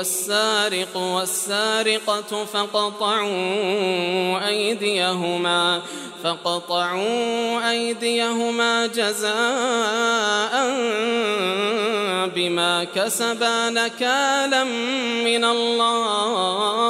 والسارق والسارقة فقطعوا أيديهما فقطعوا أيديهما جزاء بما كسبا نكالا من الله.